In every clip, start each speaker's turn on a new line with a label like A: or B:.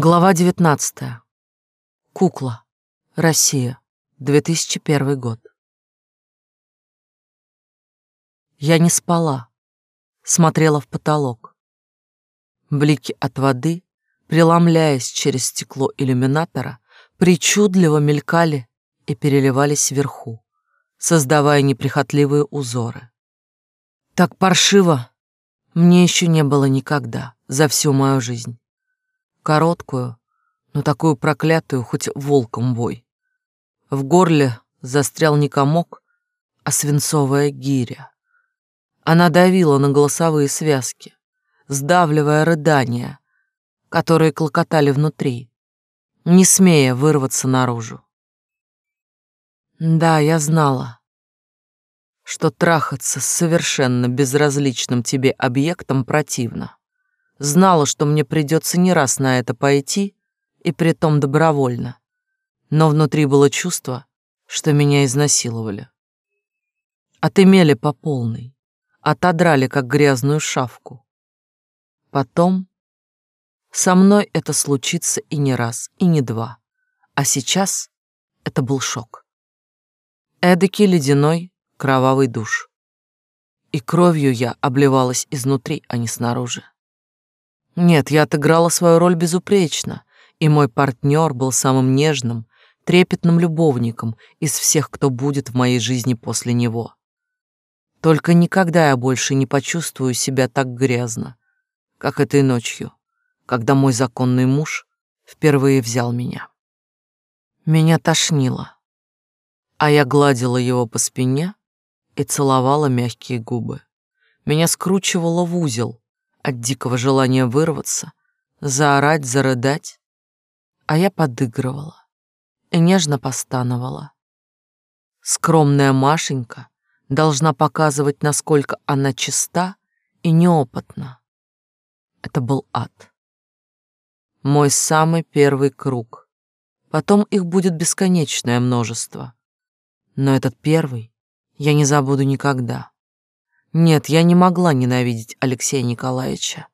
A: Глава 19. Кукла. Россия. 2001 год. Я не спала, смотрела в потолок. Блики от воды, преломляясь через стекло иллюминатора, причудливо мелькали и переливались вверху, создавая неприхотливые узоры. Так паршиво мне еще не было никогда за всю мою жизнь. Короткую, но такую проклятую, хоть волком бой. В горле застрял не комок, а свинцовая гиря. Она давила на голосовые связки, сдавливая рыдания, которые клокотали внутри, не смея вырваться наружу. Да, я знала, что трахаться с совершенно безразличным тебе объектом противно. Знала, что мне придется не раз на это пойти, и притом добровольно. Но внутри было чувство, что меня изнасиловали. Отымели по полной, отодрали, как грязную шавку. Потом со мной это случится и не раз, и не два. А сейчас это был шок. Эдакий ледяной кровавый душ. И кровью я обливалась изнутри, а не снаружи. Нет, я отыграла свою роль безупречно, и мой партнер был самым нежным, трепетным любовником из всех, кто будет в моей жизни после него. Только никогда я больше не почувствую себя так грязно, как этой ночью, когда мой законный муж впервые взял меня. Меня тошнило, а я гладила его по спине и целовала мягкие губы. Меня скручивало в узел, от дикого желания вырваться, заорать, зарыдать, а я подыгрывала и нежно постановала. Скромная Машенька должна показывать, насколько она чиста и неопытна. Это был ад. Мой самый первый круг. Потом их будет бесконечное множество. Но этот первый я не забуду никогда. Нет, я не могла ненавидеть Алексея Николаевича.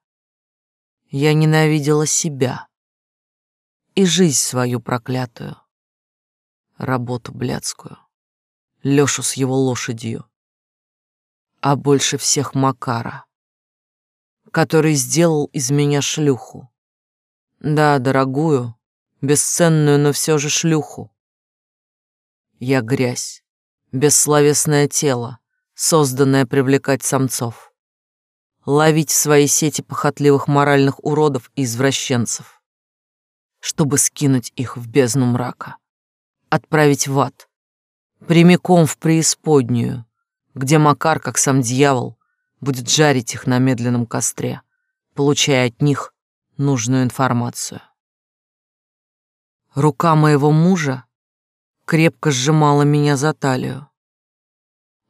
A: Я ненавидела себя и жизнь свою проклятую, работу блядскую, Лёшу с его лошадью, а больше всех Макара, который сделал из меня шлюху. Да, дорогую, бесценную, но все же шлюху. Я грязь, бессловесное тело, созданная привлекать самцов, ловить в свои сети похотливых моральных уродов и извращенцев, чтобы скинуть их в бездну мрака, отправить в ад, прямиком в преисподнюю, где Макар, как сам дьявол, будет жарить их на медленном костре, получая от них нужную информацию. Рука моего мужа крепко сжимала меня за талию.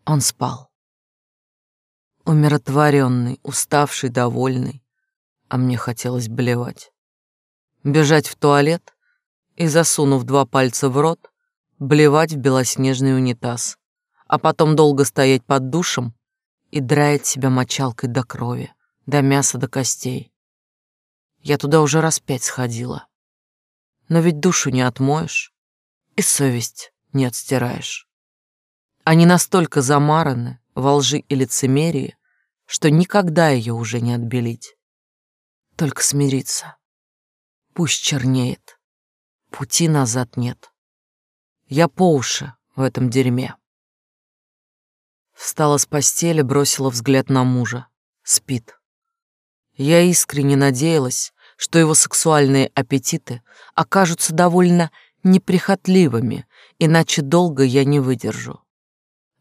A: Он спал. Умиротворенный, уставший, довольный, а мне хотелось блевать. Бежать в туалет и, засунув два пальца в рот, блевать в белоснежный унитаз, а потом долго стоять под душем и драить себя мочалкой до крови, до мяса, до костей. Я туда уже раз пять сходила. Но ведь душу не отмоешь и совесть не отстираешь. Они настолько замараны во лжи и лицемерии, что никогда ее уже не отбелить. Только смириться. Пусть чернеет. Пути назад нет. Я по уши в этом дерьме. Встала с постели, бросила взгляд на мужа. Спит. Я искренне надеялась, что его сексуальные аппетиты окажутся довольно неприхотливыми, иначе долго я не выдержу.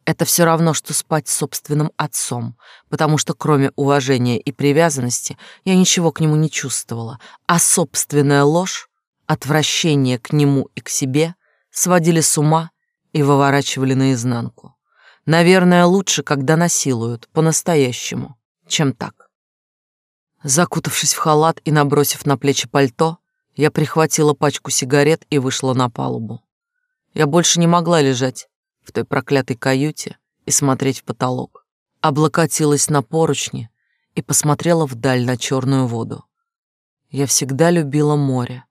A: Это все равно, что спать с собственным отцом, потому что кроме уважения и привязанности я ничего к нему не чувствовала, а собственная ложь, отвращение к нему и к себе сводили с ума и выворачивали наизнанку. Наверное, лучше, когда насилуют, по-настоящему, чем так. Закутавшись в халат и набросив на плечи пальто, я прихватила пачку сигарет и вышла на палубу. Я больше не могла лежать в той проклятой каюте и смотреть в потолок. Облокотилась на поручни и посмотрела вдаль на черную воду. Я всегда любила море,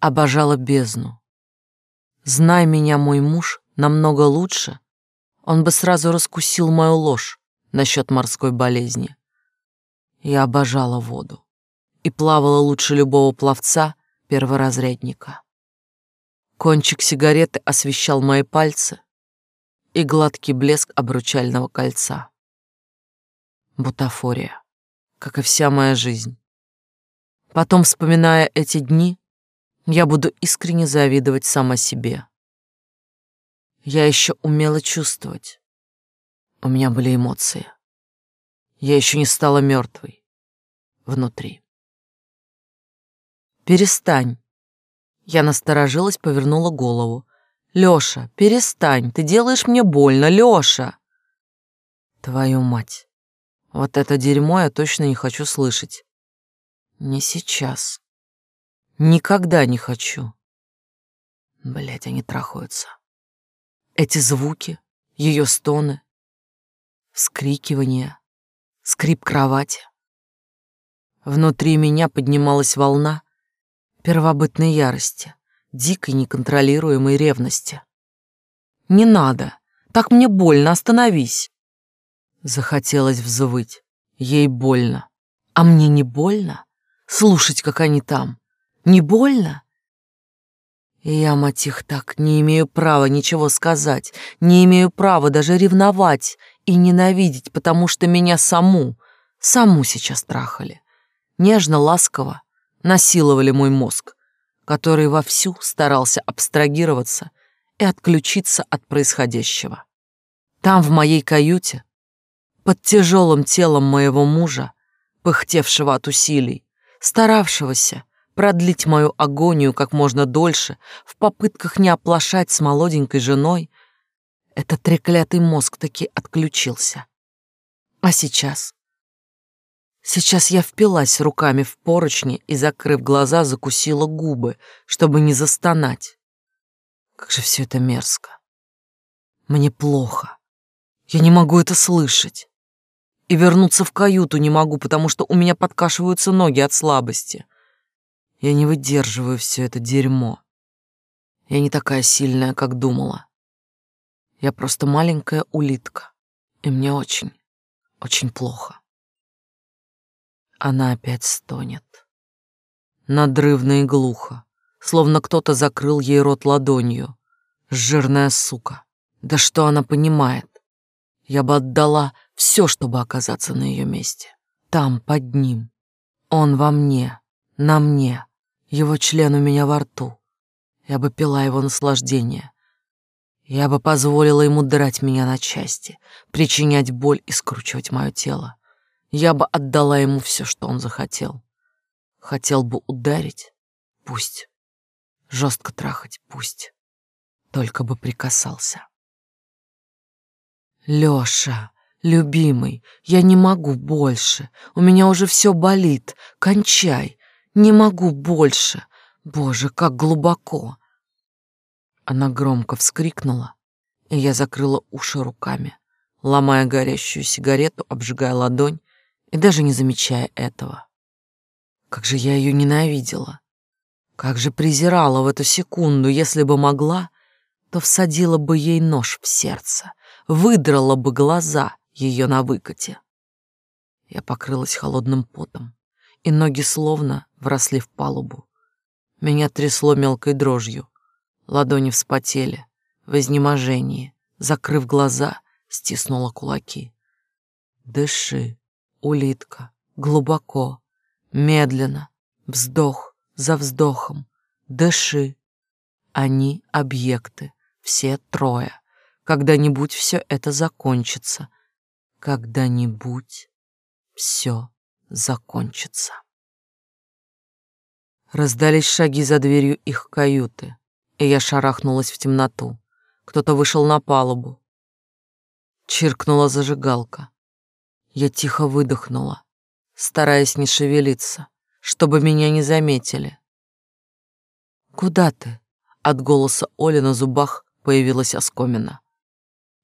A: обожала бездну. Знай меня, мой муж, намного лучше, он бы сразу раскусил мою ложь насчет морской болезни. Я обожала воду и плавала лучше любого пловца, перворазрядника. Кончик сигареты освещал мои пальцы и гладкий блеск обручального кольца. Бутафория, как и вся моя жизнь. Потом, вспоминая эти дни, я буду искренне завидовать сама себе. Я еще умела чувствовать. У меня были эмоции. Я еще не стала мертвой внутри. Перестань. Я насторожилась, повернула голову. Лёша, перестань, ты делаешь мне больно, Лёша. Твою мать. Вот это дерьмо я точно не хочу слышать. Не сейчас. Никогда не хочу. Блять, они трахаются. Эти звуки, ее стоны, вскрикивания, скрип кровати. Внутри меня поднималась волна первобытной ярости, дикой неконтролируемой ревности. «Не надо! Так мне больно, остановись!» Захотелось взвыть. Ей больно. А мне не больно? Слушать, как они там. Не больно? Я, мать их, так не имею права ничего сказать, не имею права даже ревновать и ненавидеть, потому что меня саму, саму сейчас трахали. Нежно, ласково насиловали мой мозг, который вовсю старался абстрагироваться и отключиться от происходящего. Там, в моей каюте, под тяжелым телом моего мужа, пыхтевшего от усилий, старавшегося продлить мою агонию как можно дольше в попытках не оплошать с молоденькой женой, этот треклятый мозг таки отключился. А сейчас? Сейчас я впилась руками в поручни и, закрыв глаза, закусила губы, чтобы не застонать. Как же все это мерзко. Мне плохо. Я не могу это слышать. И вернуться в каюту не могу, потому что у меня подкашиваются ноги от слабости. Я не выдерживаю все это дерьмо. Я не такая сильная, как думала. Я просто маленькая улитка, и мне очень, очень плохо. Она опять стонет. Надрывно и глухо, словно кто-то закрыл ей рот ладонью. Жирная сука. Да что она понимает? Я бы отдала все, чтобы оказаться на ее месте. Там, под ним. Он во мне, на мне. Его член у меня во рту. Я бы пила его наслаждение. Я бы позволила ему драть меня на части, причинять боль и скручивать мое тело. Я бы отдала ему все, что он захотел. Хотел бы ударить? Пусть. Жестко трахать? Пусть. Только бы прикасался. Лёша, любимый, я не могу больше. У меня уже все болит. Кончай. Не могу больше. Боже, как глубоко. Она громко вскрикнула, и я закрыла уши руками, ломая горящую сигарету, обжигая ладонь и даже не замечая этого. Как же я ее ненавидела. Как же презирала в эту секунду, если бы могла, то всадила бы ей нож в сердце, выдрала бы глаза ее на выкате. Я покрылась холодным потом, и ноги словно вросли в палубу. Меня трясло мелкой дрожью, ладони вспотели, в изнеможении, закрыв глаза, стиснула кулаки. Дыши, улитка, глубоко, медленно, вздох за вздохом, дыши. Они объекты, все трое. Когда-нибудь все это закончится. Когда-нибудь все закончится. Раздались шаги за дверью их каюты, и я шарахнулась в темноту. Кто-то вышел на палубу. Чиркнула зажигалка. Я тихо выдохнула, стараясь не шевелиться, чтобы меня не заметили. «Куда ты?» От голоса Оли на зубах появилась оскомина.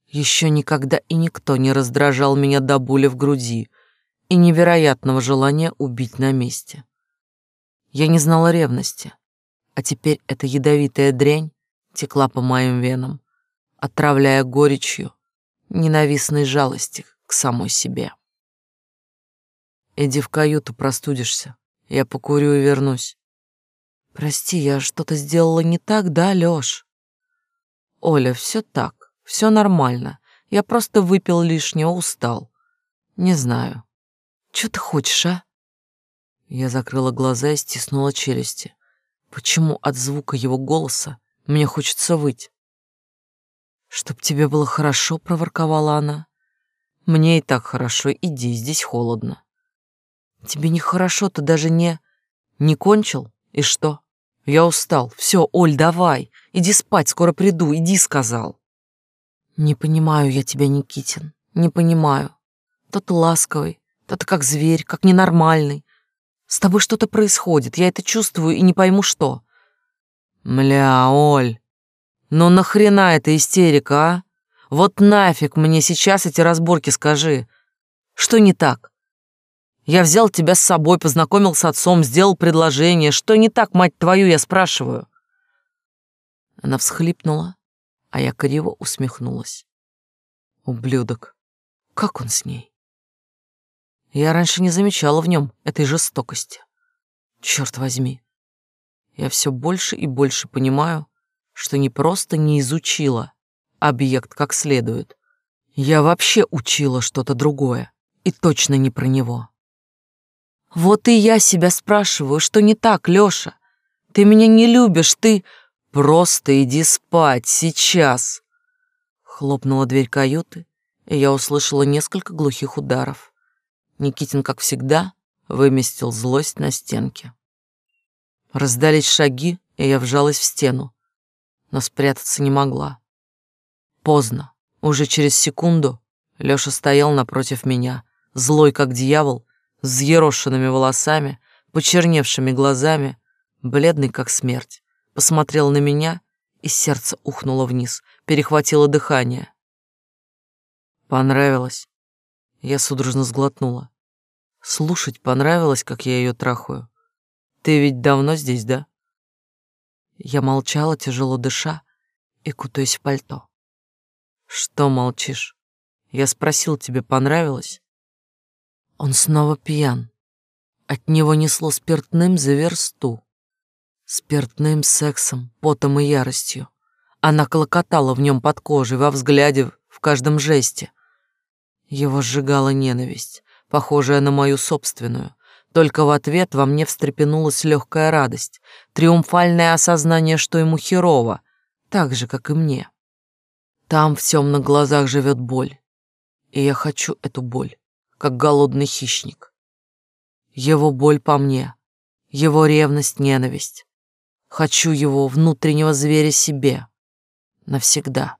A: Еще никогда и никто не раздражал меня до боли в груди и невероятного желания убить на месте. Я не знала ревности, а теперь эта ядовитая дрянь текла по моим венам, отравляя горечью ненавистной жалости к самой себе. Иди в каюту, простудишься. Я покурю и вернусь. Прости, я что-то сделала не так, да, Лёш? Оля, все так, все нормально. Я просто выпил лишнего, устал. Не знаю. Что ты хочешь, а? Я закрыла глаза и стиснула челюсти. Почему от звука его голоса мне хочется выть? «Чтоб тебе было хорошо», — проворковала она. «Мне и так хорошо, иди, здесь холодно». «Тебе нехорошо, ты даже не...» «Не кончил? И что?» «Я устал. Все, Оль, давай. Иди спать, скоро приду. Иди», — сказал. «Не понимаю я тебя, Никитин, не понимаю. То ты ласковый, то ты как зверь, как ненормальный. С тобой что-то происходит, я это чувствую и не пойму, что». «Мля, Оль, ну нахрена эта истерика, а? Вот нафиг мне сейчас эти разборки скажи. Что не так? Я взял тебя с собой, познакомил с отцом, сделал предложение. Что не так, мать твою, я спрашиваю?» Она всхлипнула, а я криво усмехнулась. Ублюдок. Как он с ней? Я раньше не замечала в нем этой жестокости. Черт возьми. Я все больше и больше понимаю, что не просто не изучила объект как следует. Я вообще учила что-то другое, и точно не про него. Вот и я себя спрашиваю, что не так, Лёша? Ты меня не любишь, ты... «Просто иди спать, сейчас!» Хлопнула дверь каюты, и я услышала несколько глухих ударов. Никитин, как всегда, выместил злость на стенке. Раздались шаги, и я вжалась в стену, но спрятаться не могла. Поздно. Уже через секунду Лёша стоял напротив меня, злой как дьявол, взъерошенными волосами, почерневшими глазами, бледный как смерть посмотрел на меня, и сердце ухнуло вниз, перехватило дыхание. Понравилось. Я судорожно сглотнула. Слушать понравилось, как я ее трахаю. Ты ведь давно здесь, да? Я молчала, тяжело дыша и кутаясь в пальто. Что молчишь? Я спросил, тебе понравилось? Он снова пьян. От него несло спиртным за версту. Спиртным сексом, потом и яростью. Она клокотала в нем под кожей, во взгляде, в каждом жесте. Его сжигала ненависть, похожая на мою собственную. Только в ответ во мне встрепенулась легкая радость, триумфальное осознание, что ему херово, так же, как и мне. Там в темных глазах живет боль, и я хочу эту боль, как голодный хищник. Его боль по мне, его ревность, ненависть. Хочу его, внутреннего зверя, себе. Навсегда.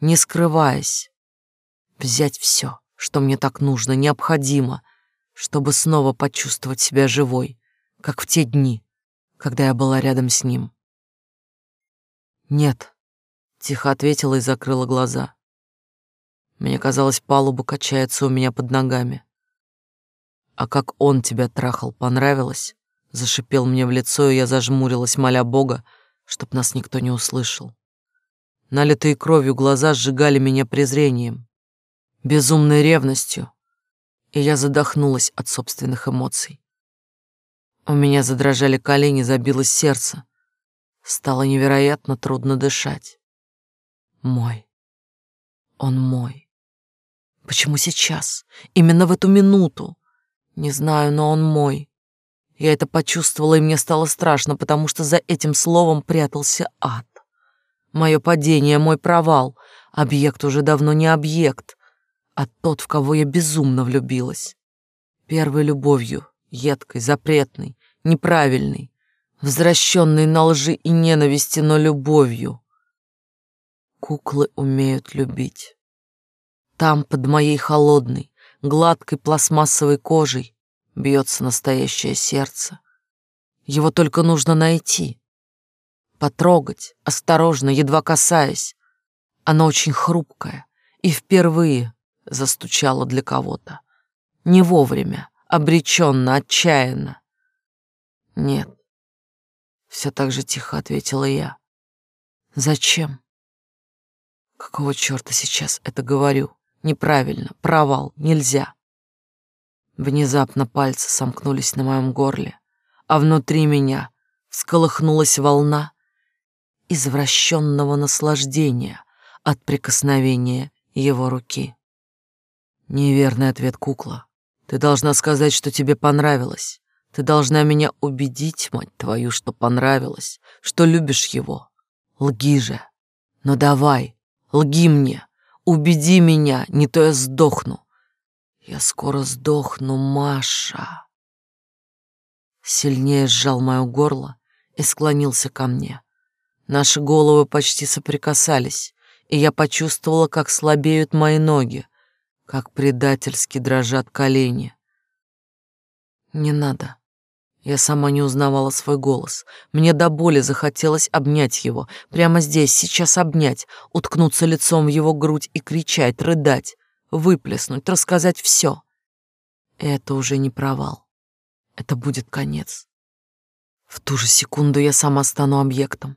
A: Не скрываясь. Взять все, что мне так нужно, необходимо, чтобы снова почувствовать себя живой, как в те дни, когда я была рядом с ним. «Нет», — тихо ответила и закрыла глаза. Мне казалось, палуба качается у меня под ногами. «А как он тебя трахал, понравилось?» Зашипел мне в лицо, и я зажмурилась, моля Бога, чтоб нас никто не услышал. Налитые кровью глаза сжигали меня презрением, безумной ревностью, и я задохнулась от собственных эмоций. У меня задрожали колени, забилось сердце. Стало невероятно трудно дышать. Мой. Он мой. Почему сейчас? Именно в эту минуту? Не знаю, но он мой. Я это почувствовала, и мне стало страшно, потому что за этим словом прятался ад. Мое падение, мой провал. Объект уже давно не объект, а тот, в кого я безумно влюбилась. Первой любовью, едкой, запретной, неправильной, возвращенной на лжи и ненависти, но любовью. Куклы умеют любить. Там, под моей холодной, гладкой пластмассовой кожей, бьется настоящее сердце. Его только нужно найти, потрогать, осторожно, едва касаясь. Оно очень хрупкое и впервые застучало для кого-то. Не вовремя, обреченно, отчаянно. Нет. Все так же тихо ответила я. Зачем? Какого черта сейчас это говорю? Неправильно, провал, нельзя. Внезапно пальцы сомкнулись на моем горле, а внутри меня всколыхнулась волна извращенного наслаждения от прикосновения его руки. Неверный ответ, кукла. Ты должна сказать, что тебе понравилось. Ты должна меня убедить, мать твою, что понравилось, что любишь его. Лги же. Но давай, лги мне. Убеди меня, не то я сдохну. Я скоро сдохну, Маша. Сильнее сжал мое горло и склонился ко мне. Наши головы почти соприкасались, и я почувствовала, как слабеют мои ноги, как предательски дрожат колени. Не надо. Я сама не узнавала свой голос. Мне до боли захотелось обнять его. Прямо здесь, сейчас обнять, уткнуться лицом в его грудь и кричать, рыдать, выплеснуть, рассказать все. это уже не провал. Это будет конец. В ту же секунду я сама стану объектом.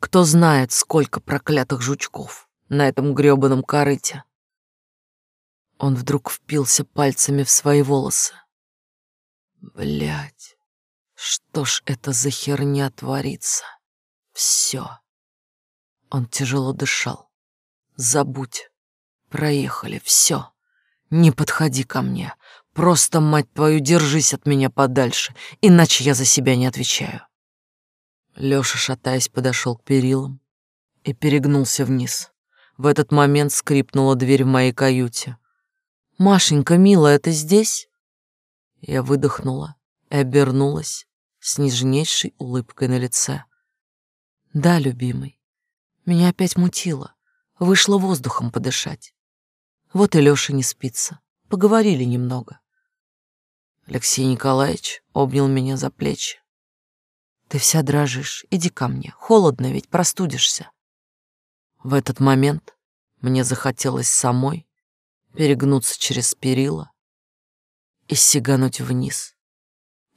A: Кто знает, сколько проклятых жучков на этом грёбаном корыте. Он вдруг впился пальцами в свои волосы. Блять, что ж это за херня творится? Все. Он тяжело дышал. Забудь. Проехали, все. Не подходи ко мне. Просто, мать твою, держись от меня подальше, иначе я за себя не отвечаю. Лёша, шатаясь, подошел к перилам и перегнулся вниз. В этот момент скрипнула дверь в моей каюте. «Машенька, милая, ты здесь?» Я выдохнула и обернулась с нежнейшей улыбкой на лице. «Да, любимый, меня опять мутило, вышло воздухом подышать. Вот и Лёша не спится, поговорили немного». Алексей Николаевич обнял меня за плечи. «Ты вся дрожишь, иди ко мне, холодно ведь, простудишься». В этот момент мне захотелось самой перегнуться через перила и сигануть вниз.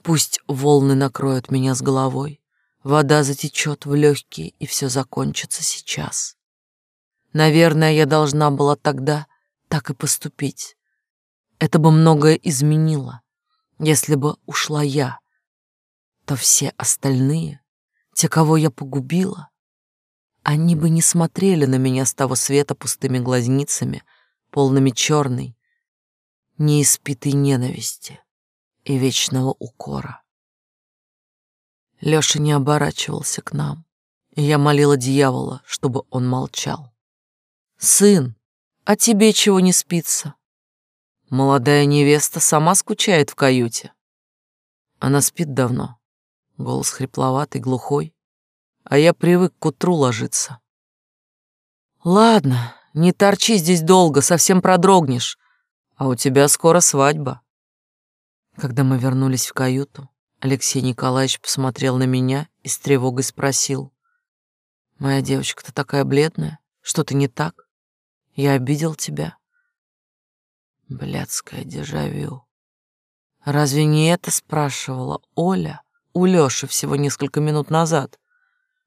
A: Пусть волны накроют меня с головой, вода затечет в легкие, и все закончится сейчас. Наверное, я должна была тогда так и поступить. Это бы многое изменило. Если бы ушла я, то все остальные, те, кого я погубила, они бы не смотрели на меня с того света пустыми глазницами — полными черной, неиспитой ненависти и вечного укора. Лёша не оборачивался к нам, и я молила дьявола, чтобы он молчал. «Сын, а тебе чего не спится?» Молодая невеста сама скучает в каюте. Она спит давно, голос хрипловатый, глухой, а я привык к утру ложиться. «Ладно, не торчи здесь долго, совсем продрогнешь. А у тебя скоро свадьба. Когда мы вернулись в каюту, Алексей Николаевич посмотрел на меня и с тревогой спросил. «Моя девочка-то такая бледная. Что-то не так? Я обидел тебя?» Блядское дежавю. Разве не это спрашивала Оля у Лёши всего несколько минут назад?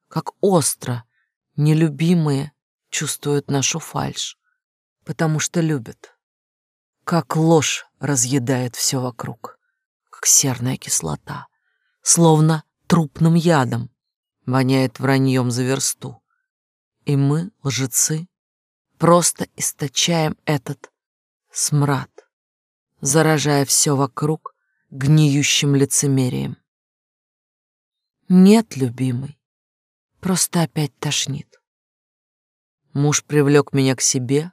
A: Как остро, нелюбимые чувствуют нашу фальшь, потому что любят. Как ложь разъедает все вокруг, как серная кислота, словно трупным ядом, воняет враньем за версту. И мы, лжецы, просто источаем этот смрад, заражая все вокруг гниющим лицемерием. Нет, любимый, просто опять тошнит. Муж привлек меня к себе,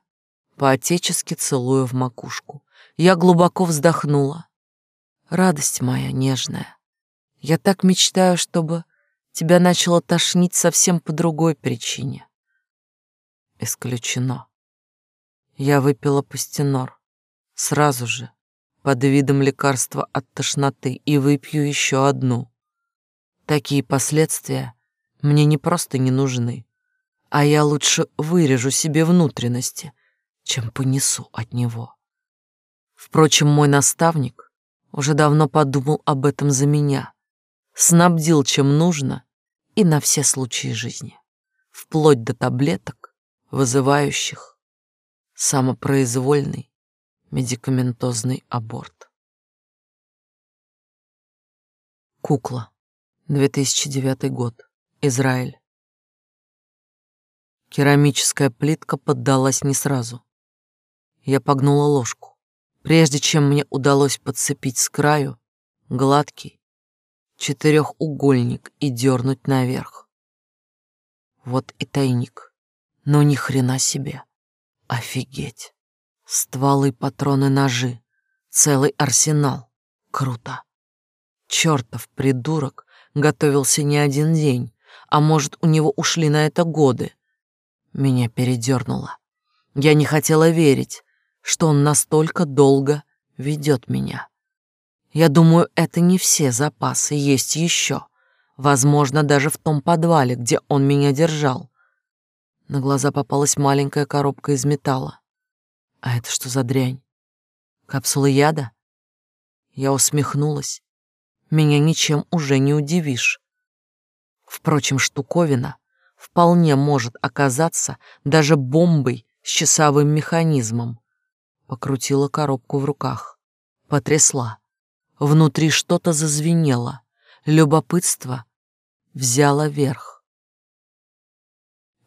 A: поотечески целуя в макушку. Я глубоко вздохнула. Радость моя нежная. Я так мечтаю, чтобы тебя начало тошнить совсем по другой причине. Исключено. Я выпила пастенор. Сразу же, под видом лекарства от тошноты, и выпью еще одну. Такие последствия мне не просто не нужны а я лучше вырежу себе внутренности, чем понесу от него. Впрочем, мой наставник уже давно подумал об этом за меня, снабдил чем нужно и на все случаи жизни, вплоть до таблеток, вызывающих самопроизвольный медикаментозный аборт. Кукла. 2009 год. Израиль. Керамическая плитка поддалась не сразу. Я погнула ложку, прежде чем мне удалось подцепить с краю гладкий четырехугольник и дернуть наверх. Вот и тайник. Но ни хрена себе. Офигеть. Стволы, патроны, ножи. Целый арсенал. Круто. Чертов придурок готовился не один день, а может, у него ушли на это годы. Меня передернуло. Я не хотела верить, что он настолько долго ведет меня. Я думаю, это не все запасы, есть еще. Возможно, даже в том подвале, где он меня держал. На глаза попалась маленькая коробка из металла. А это что за дрянь? Капсулы яда? Я усмехнулась. Меня ничем уже не удивишь. Впрочем, штуковина вполне может оказаться даже бомбой с часовым механизмом. Покрутила коробку в руках, потрясла. Внутри что-то зазвенело. Любопытство взяло верх.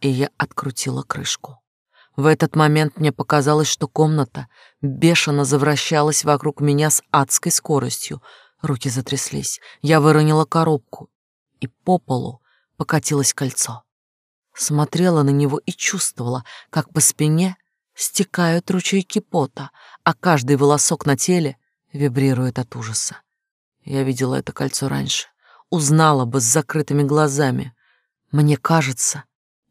A: И я открутила крышку. В этот момент мне показалось, что комната бешено завращалась вокруг меня с адской скоростью. Руки затряслись. Я выронила коробку, и по полу покатилось кольцо смотрела на него и чувствовала, как по спине стекают ручейки пота, а каждый волосок на теле вибрирует от ужаса. Я видела это кольцо раньше, узнала бы с закрытыми глазами. Мне кажется,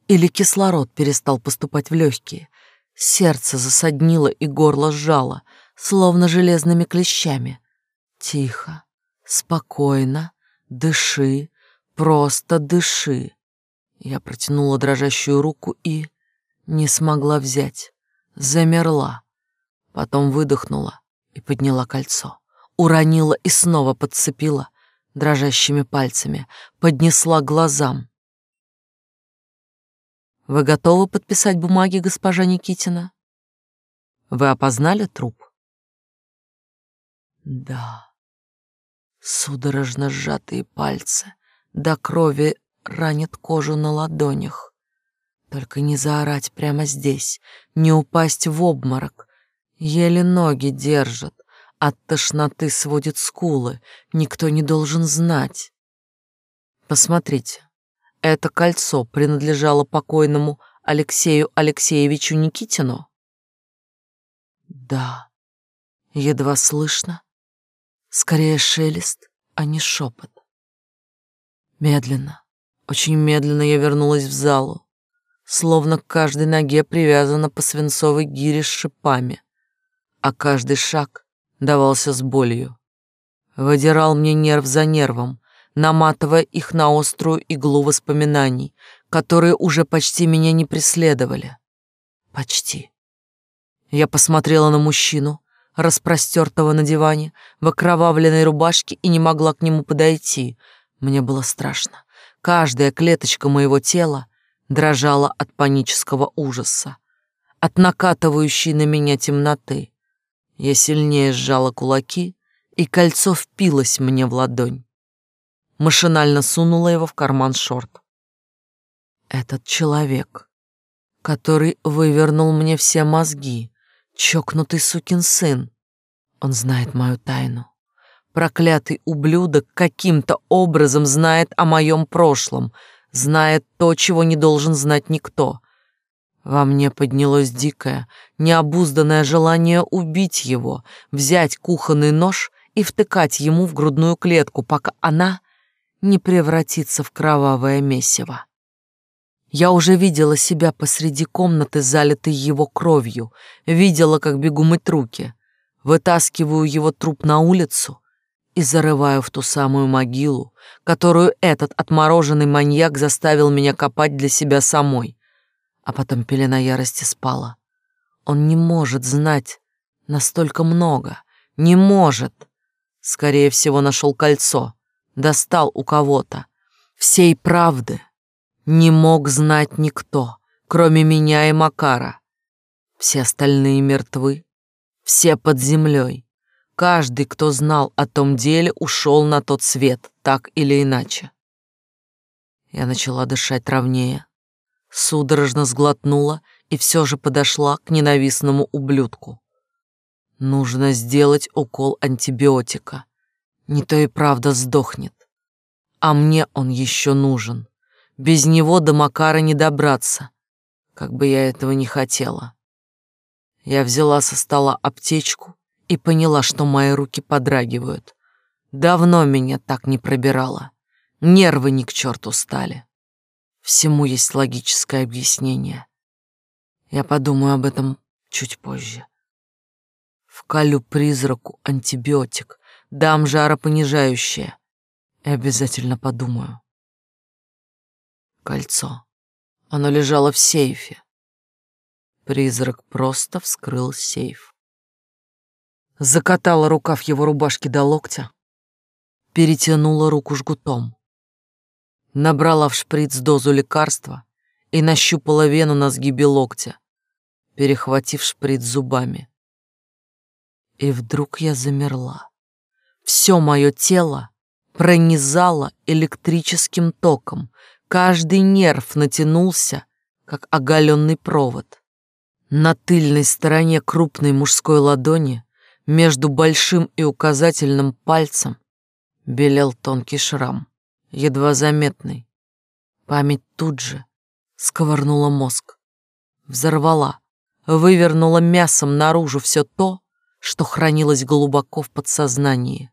A: или кислород перестал поступать в легкие, сердце засаднило и горло сжало, словно железными клещами. Тихо, спокойно, дыши, просто дыши. Я протянула дрожащую руку и не смогла взять. Замерла. Потом выдохнула и подняла кольцо. Уронила и снова подцепила дрожащими пальцами, поднесла глазам. Вы готовы подписать бумаги, госпожа Никитина? Вы опознали труп? Да. Судорожно сжатые пальцы, до крови ранит кожу на ладонях. Только не заорать прямо здесь, не упасть в обморок. Еле ноги держат, от тошноты сводит скулы, никто не должен знать. Посмотрите, это кольцо принадлежало покойному Алексею Алексеевичу Никитину? Да, едва слышно, скорее шелест, а не шепот. Медленно, очень медленно я вернулась в залу, словно к каждой ноге привязана по свинцовой гире с шипами, а каждый шаг давался с болью. Выдирал мне нерв за нервом, наматывая их на острую иглу воспоминаний, которые уже почти меня не преследовали. Почти. Я посмотрела на мужчину, распростертого на диване, в окровавленной рубашке и не могла к нему подойти. Мне было страшно. Каждая клеточка моего тела дрожала от панического ужаса, от накатывающей на меня темноты. Я сильнее сжала кулаки, и кольцо впилось мне в ладонь. Машинально сунула его в карман шорт. Этот человек, который вывернул мне все мозги, чокнутый сукин сын, он знает мою тайну. Проклятый ублюдок каким-то образом знает о моем прошлом, знает то, чего не должен знать никто. Во мне поднялось дикое, необузданное желание убить его, взять кухонный нож и втыкать ему в грудную клетку, пока она не превратится в кровавое месиво. Я уже видела себя посреди комнаты, залитой его кровью, видела, как бегу мыть руки, вытаскиваю его труп на улицу, и зарываю в ту самую могилу, которую этот отмороженный маньяк заставил меня копать для себя самой. А потом пелена ярости спала. Он не может знать настолько много. Не может. Скорее всего, нашел кольцо, достал у кого-то. Всей правды не мог знать никто, кроме меня и Макара. Все остальные мертвы, все под землей. Каждый, кто знал о том деле, ушел на тот свет, так или иначе. Я начала дышать ровнее, судорожно сглотнула и все же подошла к ненавистному ублюдку. Нужно сделать укол антибиотика. Не то и правда сдохнет. А мне он еще нужен. Без него до Макара не добраться, как бы я этого не хотела. Я взяла со стола аптечку и поняла, что мои руки подрагивают. Давно меня так не пробирало. Нервы ни к черту стали. Всему есть логическое объяснение. Я подумаю об этом чуть позже. Вкалю призраку антибиотик, дам жаропонижающее и обязательно подумаю. Кольцо. Оно лежало в сейфе. Призрак просто вскрыл сейф. Закатала рукав его рубашки до локтя, перетянула руку жгутом набрала в шприц дозу лекарства и нащупала вену на сгибе локтя, перехватив шприц зубами. И вдруг я замерла. Все мое тело пронизало электрическим током, каждый нерв натянулся, как оголенный провод. На тыльной стороне крупной мужской ладони между большим и указательным пальцем белел тонкий шрам едва заметный. Память тут же сковырнула мозг, взорвала, вывернула мясом наружу все то, что хранилось глубоко в подсознании,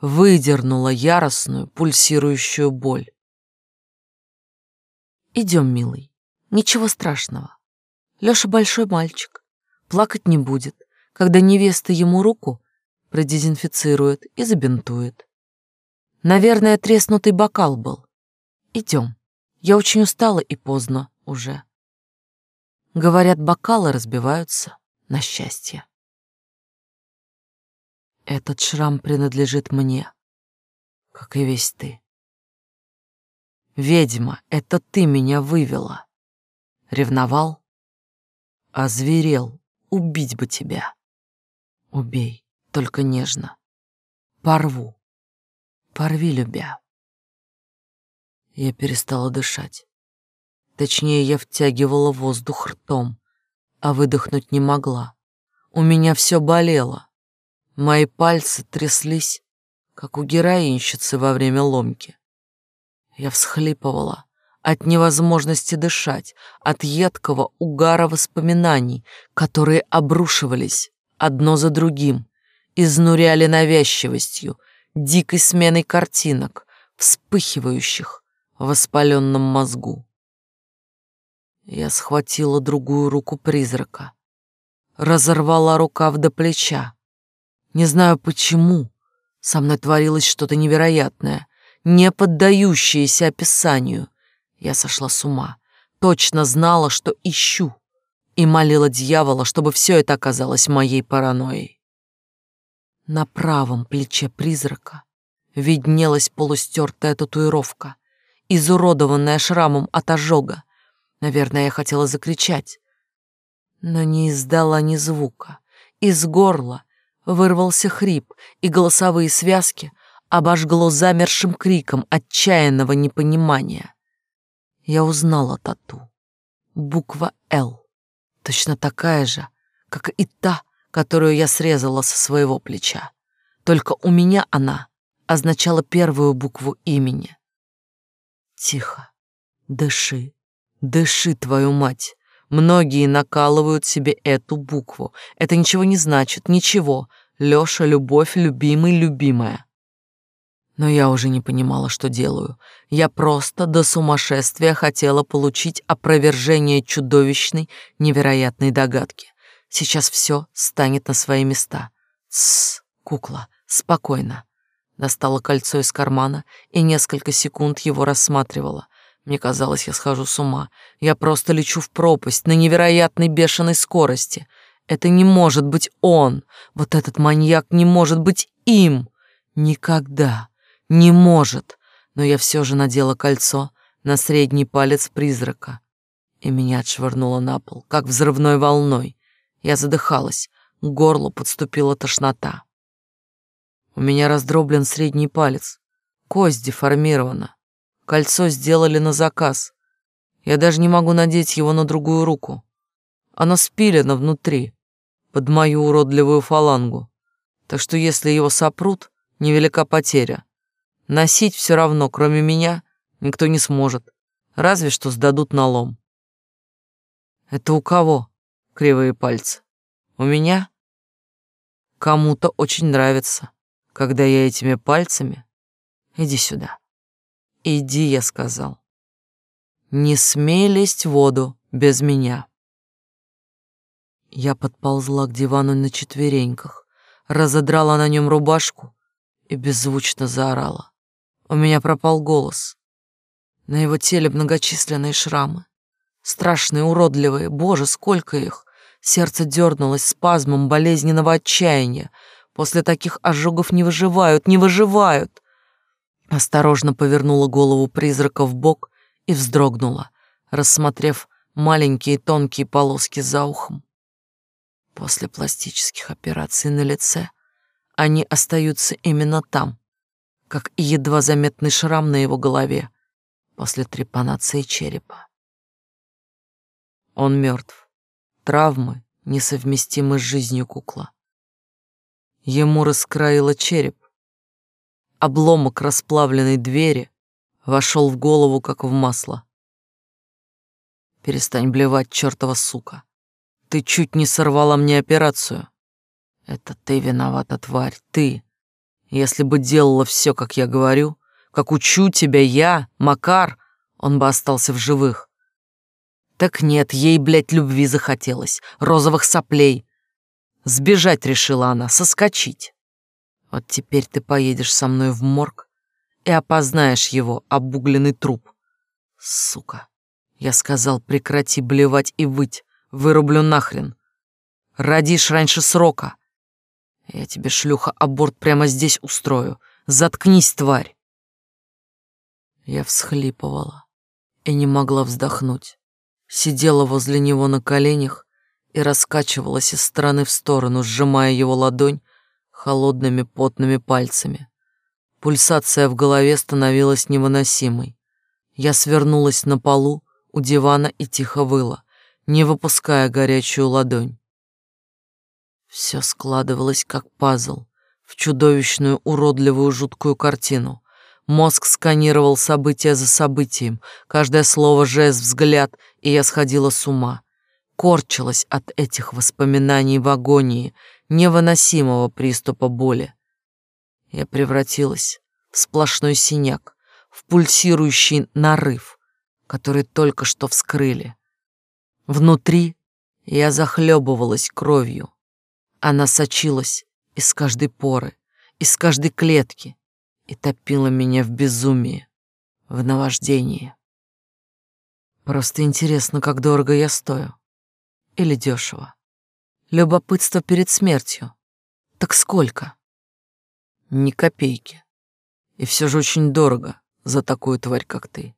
A: выдернула яростную, пульсирующую боль. Идем, милый, ничего страшного. Лёша большой мальчик, плакать не будет, когда невеста ему руку продезинфицирует и забинтует. Наверное, треснутый бокал был. Идем. Я очень устала и поздно уже. Говорят, бокалы разбиваются на счастье. Этот шрам принадлежит мне, как и весь ты. Ведьма, это ты меня вывела. Ревновал? Озверел, убить бы тебя. Убей, только нежно. Порву, Порви, любя. Я перестала дышать. Точнее, я втягивала воздух ртом, а выдохнуть не могла. У меня все болело. Мои пальцы тряслись, как у героинщицы во время ломки. Я всхлипывала от невозможности дышать, от едкого угара воспоминаний, которые обрушивались одно за другим, изнуряли навязчивостью, дикой сменой картинок, вспыхивающих в воспаленном мозгу. Я схватила другую руку призрака, разорвала рукав до плеча. Не знаю почему, со мной творилось что-то невероятное, не поддающееся описанию. Я сошла с ума, точно знала, что ищу, и молила дьявола, чтобы все это оказалось моей паранойей. На правом плече призрака виднелась полустертая татуировка, изуродованная шрамом от ожога. Наверное, я хотела закричать, но не издала ни звука. Из горла вырвался хрип, и голосовые связки обожгло замершим криком отчаянного непонимания. Я узнала тату. Буква «Л», точно такая же, как и та, которую я срезала со своего плеча. Только у меня она означала первую букву имени. Тихо. Дыши. Дыши, твою мать. Многие накалывают себе эту букву. Это ничего не значит, ничего. Лёша, любовь, любимый, любимая. Но я уже не понимала, что делаю. Я просто до сумасшествия хотела получить опровержение чудовищной, невероятной догадки. Сейчас все станет на свои места. Тссс, кукла, спокойно. Достала кольцо из кармана и несколько секунд его рассматривала. Мне казалось, я схожу с ума. Я просто лечу в пропасть на невероятной бешеной скорости. Это не может быть он. Вот этот маньяк не может быть им. Никогда, Не может. Но я все же надела кольцо на средний палец призрака, и меня отшвырнуло на пол, как взрывной волной. Я задыхалась, к горлу подступила тошнота. У меня раздроблен средний палец, кость деформирована. Кольцо сделали на заказ. Я даже не могу надеть его на другую руку. Оно спилено внутри, под мою уродливую фалангу. Так что если его сопрут, невелика потеря. Носить все равно, кроме меня, никто не сможет. Разве что сдадут на лом. Это у кого кривые пальцы? У меня? Кому-то очень нравится, когда я этими пальцами... Иди сюда. Иди, я сказал. Не смей лезть в воду без меня. Я подползла к дивану на четвереньках, разодрала на нем рубашку и беззвучно заорала. У меня пропал голос. На его теле многочисленные шрамы. Страшные, уродливые, боже, сколько их! Сердце дернулось спазмом болезненного отчаяния. После таких ожогов не выживают, не выживают. Осторожно повернула голову призрака в бок и вздрогнула, рассмотрев маленькие тонкие полоски за ухом. После пластических операций на лице они остаются именно там, как и едва заметный шрам на его голове после трепанации черепа. Он мертв. Травмы несовместимы с жизнью кукла. Ему раскроило череп. Обломок расплавленной двери вошел в голову, как в масло. Перестань блевать, чертова сука. Ты чуть не сорвала мне операцию. Это ты виновата, тварь, ты. Если бы делала все, как я говорю, как учу тебя я, Макар, он бы остался в живых. Так нет, ей, блядь, любви захотелось, розовых соплей. Сбежать решила она, соскочить. Вот теперь ты поедешь со мной в морг и опознаешь его обугленный труп. Сука. Я сказал, прекрати блевать и выть. Вырублю нахрен. Родишь раньше срока. Я тебе, шлюха, аборт прямо здесь устрою. Заткнись, тварь. Я всхлипывала и не могла вздохнуть. Сидела возле него на коленях и раскачивалась из стороны в сторону, сжимая его ладонь холодными потными пальцами. Пульсация в голове становилась невыносимой. Я свернулась на полу у дивана и тихо выла не выпуская горячую ладонь. Все складывалось как пазл в чудовищную, уродливую, жуткую картину. Мозг сканировал события за событием, каждое слово, жест, взгляд, и я сходила с ума. Корчилась от этих воспоминаний в агонии, невыносимого приступа боли. Я превратилась в сплошной синяк, в пульсирующий нарыв, который только что вскрыли. Внутри я захлебывалась кровью. Она сочилась из каждой поры, из каждой клетки и топила меня в безумии, в наваждении. Просто интересно, как дорого я стою. Или дешево. Любопытство перед смертью. Так сколько? Ни копейки. И все же очень дорого за такую тварь, как ты.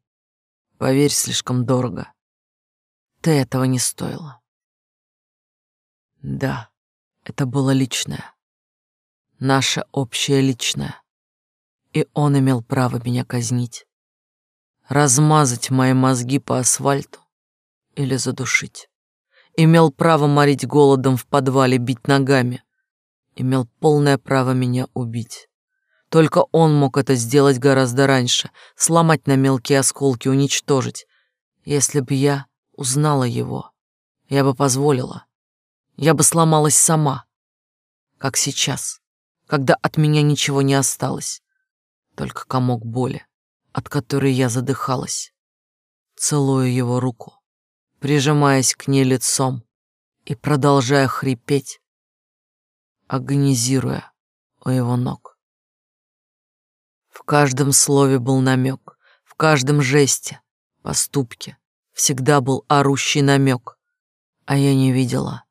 A: Поверь, слишком дорого. Ты этого не стоила. Да, это было личное. Наше общее личное. И он имел право меня казнить. Размазать мои мозги по асфальту или задушить. Имел право морить голодом в подвале, бить ногами. Имел полное право меня убить. Только он мог это сделать гораздо раньше, сломать на мелкие осколки, уничтожить. Если бы я узнала его, я бы позволила. Я бы сломалась сама, как сейчас, когда от меня ничего не осталось, только комок боли, от которой я задыхалась. Целую его руку, прижимаясь к ней лицом и продолжая хрипеть, агонизируя у его ног. В каждом слове был намек, в каждом жесте, поступке, всегда был орущий намек, а я не видела.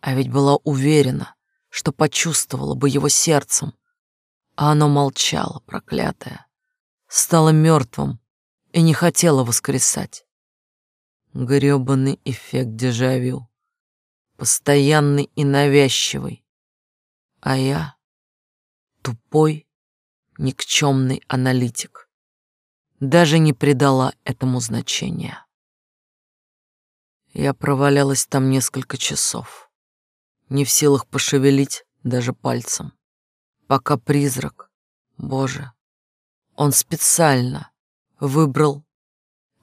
A: А ведь была уверена, что почувствовала бы его сердцем, А оно молчало, проклятое. Стало мертвым и не хотело воскресать. Грёбаный эффект дежавю. Постоянный и навязчивый. А я тупой, никчемный аналитик. Даже не придала этому значения. Я провалялась там несколько часов, не в силах пошевелить даже пальцем, пока призрак, боже, он специально выбрал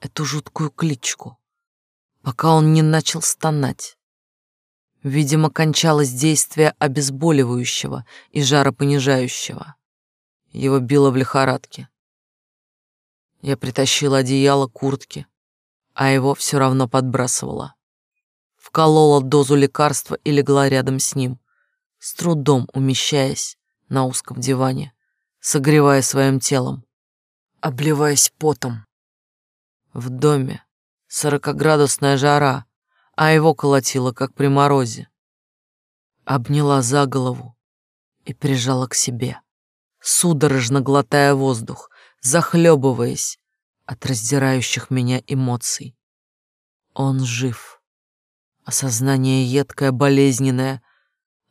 A: эту жуткую кличку, пока он не начал стонать. Видимо, кончалось действие обезболивающего и жаропонижающего. Его било в лихорадке. Я притащила одеяло, куртки, а его все равно подбрасывала. Вколола дозу лекарства и легла рядом с ним, с трудом умещаясь на узком диване, согревая своим телом, обливаясь потом. В доме сорокоградусная жара, а его колотило, как при морозе. Обняла за голову и прижала к себе, судорожно глотая воздух, захлебываясь от раздирающих меня эмоций. Он жив. Осознание едкое, болезненное.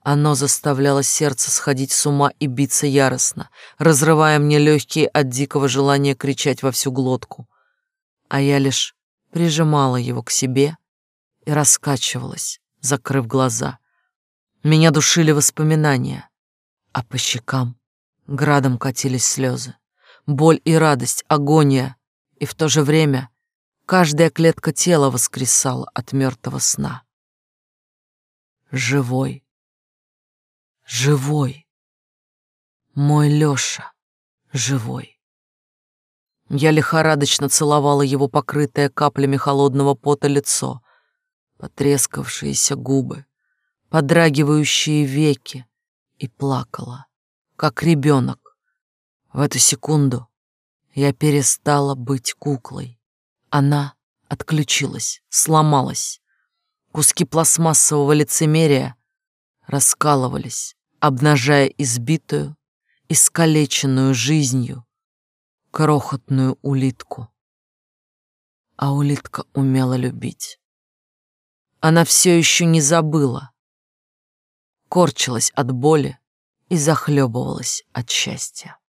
A: Оно заставляло сердце сходить с ума и биться яростно, разрывая мне легкие от дикого желания кричать во всю глотку. А я лишь прижимала его к себе и раскачивалась, закрыв глаза. Меня душили воспоминания, а по щекам градом катились слезы. Боль и радость, агония, и в то же время каждая клетка тела воскресала от мертвого сна. Живой, живой, мой Лёша, живой. Я лихорадочно целовала его покрытое каплями холодного пота лицо, потрескавшиеся губы, подрагивающие веки, и плакала, как ребенок. В эту секунду я перестала быть куклой. Она отключилась, сломалась. Куски пластмассового лицемерия раскалывались, обнажая избитую, искалеченную жизнью крохотную улитку. А улитка умела любить. Она все еще не забыла. Корчилась от боли и захлебывалась от счастья.